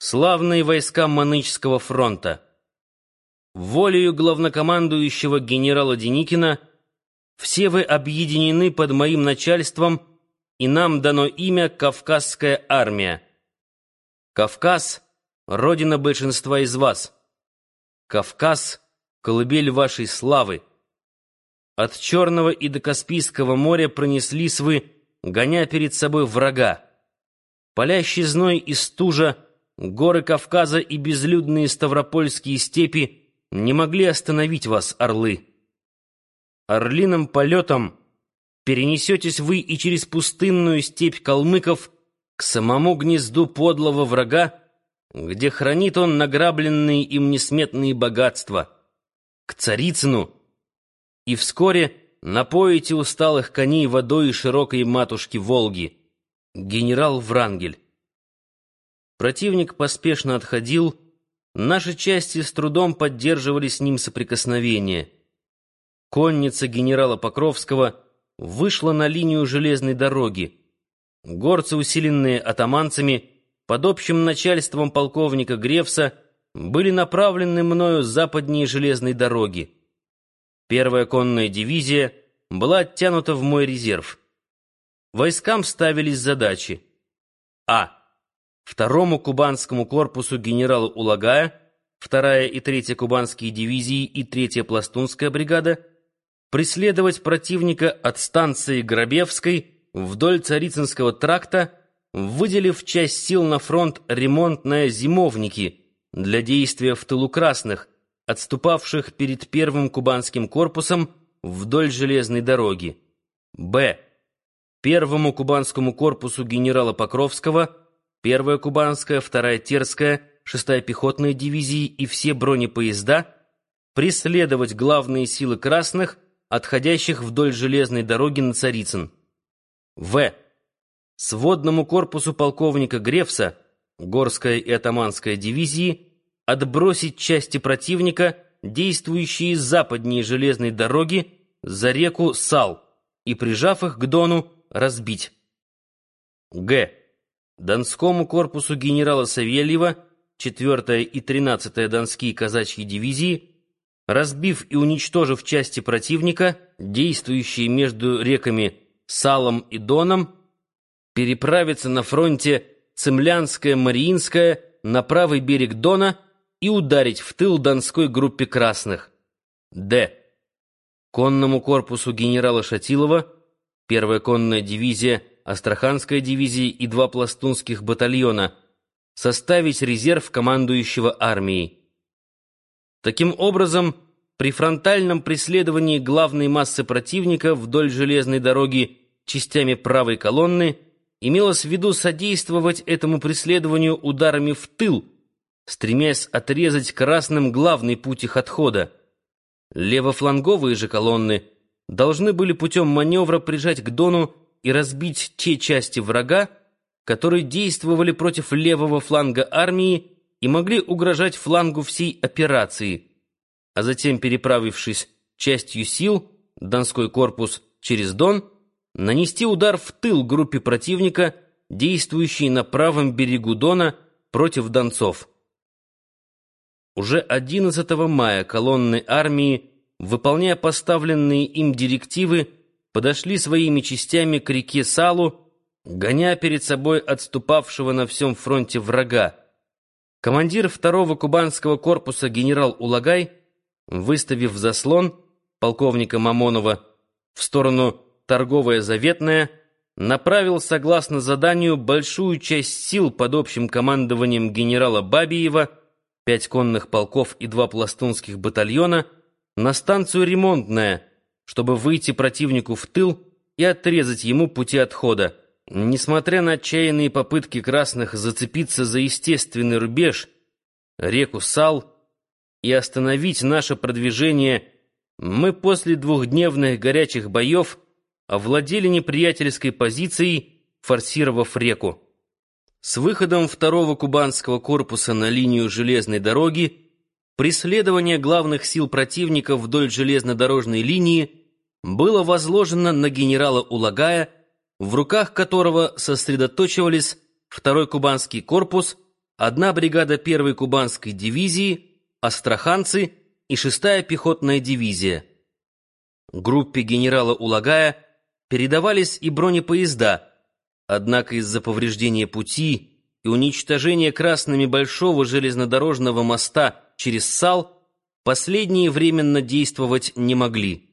славные войска Манычского фронта. Волею главнокомандующего генерала Деникина все вы объединены под моим начальством, и нам дано имя Кавказская армия. Кавказ — родина большинства из вас. Кавказ — колыбель вашей славы. От Черного и до Каспийского моря пронеслись вы, гоня перед собой врага. Палящий зной и стужа, горы Кавказа и безлюдные ставропольские степи не могли остановить вас, орлы. Орлиным полетом перенесетесь вы и через пустынную степь калмыков к самому гнезду подлого врага, где хранит он награбленные им несметные богатства, к Царицыну, и вскоре напоите усталых коней водой широкой матушки Волги, генерал Врангель. Противник поспешно отходил, наши части с трудом поддерживали с ним соприкосновение. Конница генерала Покровского вышла на линию железной дороги. Горцы, усиленные атаманцами, под общим начальством полковника Гревса, были направлены мною западнее железной дороги. Первая конная дивизия была оттянута в мой резерв. Войскам ставились задачи. А второму кубанскому корпусу генерала Улагая, вторая и третья кубанские дивизии и третья пластунская бригада преследовать противника от станции Грабевской вдоль Царицынского тракта, выделив часть сил на фронт ремонтные зимовники для действия в тылу красных, отступавших перед первым кубанским корпусом вдоль железной дороги. Б. Первому кубанскому корпусу генерала Покровского Первая Кубанская, Вторая Терская, Шестая пехотная дивизии и все бронепоезда преследовать главные силы красных, отходящих вдоль железной дороги на Царицын. В. Сводному корпусу полковника Гревса, Горская и Атаманская дивизии, отбросить части противника, действующие западнее железной дороги, за реку Сал, и, прижав их к Дону, разбить. Г. Донскому корпусу генерала Савельева, 4-я и 13-я Донские казачьи дивизии, разбив и уничтожив части противника, действующие между реками Салом и Доном, переправиться на фронте Цемлянская-Мариинская на правый берег Дона и ударить в тыл Донской группе красных. Д. Конному корпусу генерала Шатилова, первая конная дивизия Астраханской дивизии и два пластунских батальона, составить резерв командующего армией. Таким образом, при фронтальном преследовании главной массы противника вдоль железной дороги частями правой колонны имелось в виду содействовать этому преследованию ударами в тыл, стремясь отрезать красным главный путь их отхода. Левофланговые же колонны должны были путем маневра прижать к Дону и разбить те части врага, которые действовали против левого фланга армии и могли угрожать флангу всей операции, а затем, переправившись частью сил, Донской корпус через Дон, нанести удар в тыл группе противника, действующей на правом берегу Дона против донцов. Уже 11 мая колонны армии, выполняя поставленные им директивы, подошли своими частями к реке Салу, гоня перед собой отступавшего на всем фронте врага. Командир второго кубанского корпуса генерал Улагай, выставив заслон полковника Мамонова в сторону торговая заветная, направил, согласно заданию, большую часть сил под общим командованием генерала Бабиева, пять конных полков и два пластунских батальона, на станцию «Ремонтная», чтобы выйти противнику в тыл и отрезать ему пути отхода. Несмотря на отчаянные попытки красных зацепиться за естественный рубеж, реку Сал, и остановить наше продвижение, мы после двухдневных горячих боев овладели неприятельской позицией, форсировав реку. С выходом второго кубанского корпуса на линию железной дороги преследование главных сил противника вдоль железнодорожной линии было возложено на генерала Улагая, в руках которого сосредоточивались второй кубанский корпус, одна бригада первой кубанской дивизии, астраханцы и шестая пехотная дивизия. Группе генерала Улагая передавались и бронепоезда, однако из-за повреждения пути и уничтожения красными большого железнодорожного моста через Сал последние временно действовать не могли.